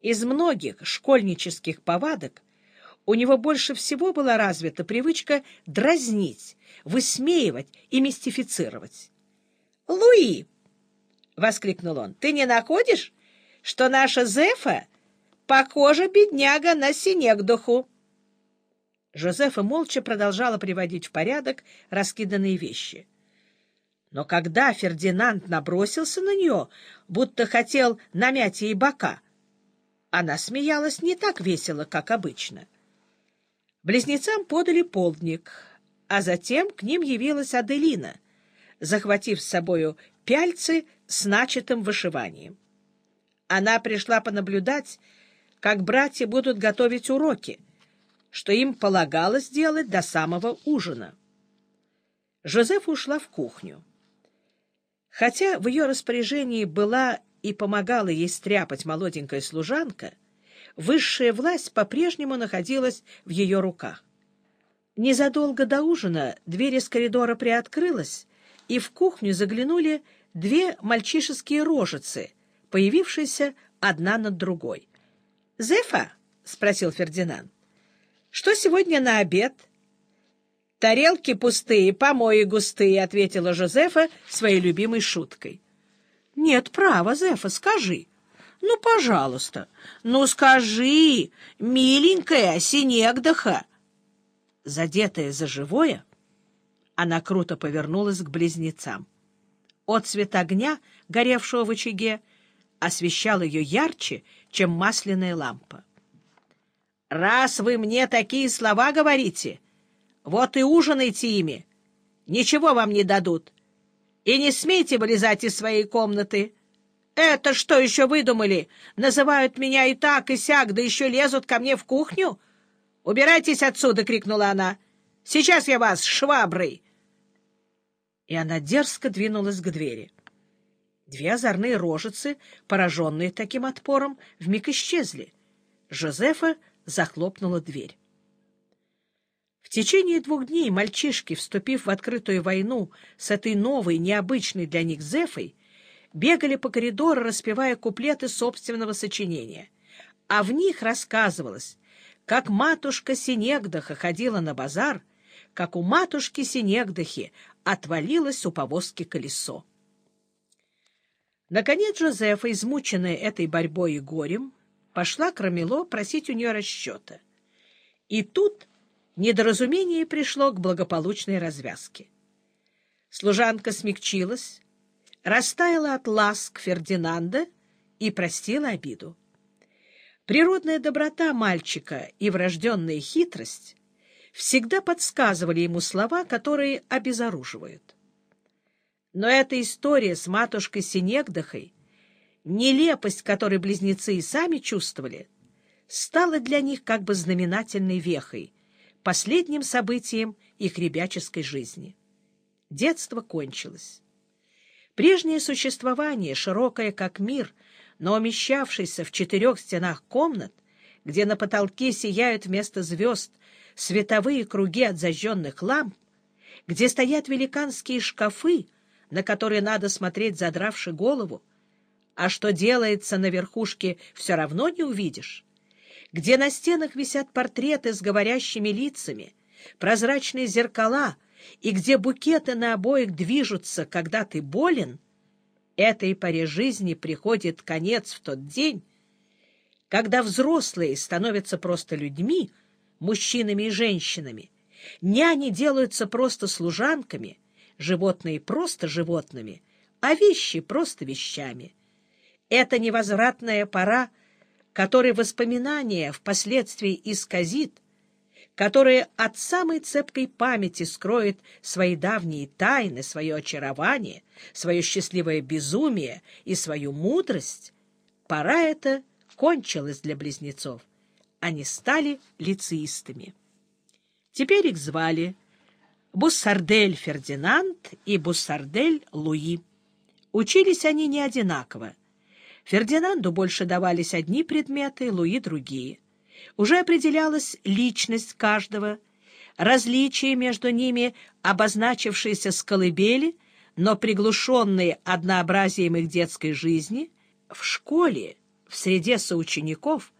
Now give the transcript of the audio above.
Из многих школьнических повадок у него больше всего была развита привычка дразнить, высмеивать и мистифицировать. «Луи!» — воскликнул он. «Ты не находишь, что наша Зефа похожа, бедняга, на синегдуху?» Жозефа молча продолжала приводить в порядок раскиданные вещи. Но когда Фердинанд набросился на нее, будто хотел намять ей бока, она смеялась не так весело, как обычно. Близнецам подали полдник, а затем к ним явилась Аделина, захватив с собою пяльцы с начатым вышиванием. Она пришла понаблюдать, как братья будут готовить уроки, что им полагалось делать до самого ужина. Жозеф ушла в кухню. Хотя в ее распоряжении была и помогала ей стряпать молоденькая служанка, высшая власть по-прежнему находилась в ее руках. Незадолго до ужина дверь из коридора приоткрылась, и в кухню заглянули две мальчишеские рожицы, появившиеся одна над другой. — Зефа? — спросил Фердинанд. — Что сегодня на обед? — Тарелки пустые, помои густые, — ответила Жозефа своей любимой шуткой. — Нет права, Зефа, скажи. — Ну, пожалуйста. Ну, скажи, миленькая Синегдаха. Задетая за живое, она круто повернулась к близнецам. Отцвет огня, горевшего в очаге, освещал ее ярче, чем масляная лампа. «Раз вы мне такие слова говорите, вот и ужинайте ими. Ничего вам не дадут. И не смейте вылезать из своей комнаты. Это что еще выдумали? Называют меня и так, и сяк, да еще лезут ко мне в кухню? Убирайтесь отсюда!» — крикнула она. «Сейчас я вас шваброй!» И она дерзко двинулась к двери. Две озорные рожицы, пораженные таким отпором, вмиг исчезли. Жозефа захлопнула дверь. В течение двух дней мальчишки, вступив в открытую войну с этой новой, необычной для них Зефой, бегали по коридору, распевая куплеты собственного сочинения. А в них рассказывалось, как матушка Синегдаха ходила на базар, как у матушки Синегдахи отвалилось у повозки колесо. Наконец Жозефа, измученная этой борьбой и горем, пошла к Рамило просить у нее расчета. И тут недоразумение пришло к благополучной развязке. Служанка смягчилась, растаяла от ласк Фердинанда и простила обиду. Природная доброта мальчика и врожденная хитрость всегда подсказывали ему слова, которые обезоруживают. Но эта история с матушкой Синегдахой, нелепость которой близнецы и сами чувствовали, стала для них как бы знаменательной вехой, последним событием их ребяческой жизни. Детство кончилось. Прежнее существование, широкое как мир, но умещавшееся в четырех стенах комнат, где на потолке сияют вместо звезд световые круги от зажженных ламп, где стоят великанские шкафы, на которые надо смотреть, задравши голову, а что делается на верхушке, все равно не увидишь, где на стенах висят портреты с говорящими лицами, прозрачные зеркала, и где букеты на обоих движутся, когда ты болен, этой паре жизни приходит конец в тот день, когда взрослые становятся просто людьми, мужчинами и женщинами, няни делаются просто служанками — животные просто животными, а вещи просто вещами. Это невозвратная пора, которой воспоминание впоследствии исказит, которая от самой цепкой памяти скроет свои давние тайны, свое очарование, свое счастливое безумие и свою мудрость, пора эта кончилась для близнецов. Они стали лицеистами. Теперь их звали Буссардель Фердинанд и Буссардель Луи. Учились они не одинаково. Фердинанду больше давались одни предметы, Луи — другие. Уже определялась личность каждого, различия между ними, обозначившиеся с колыбели, но приглушенные однообразием их детской жизни, в школе, в среде соучеников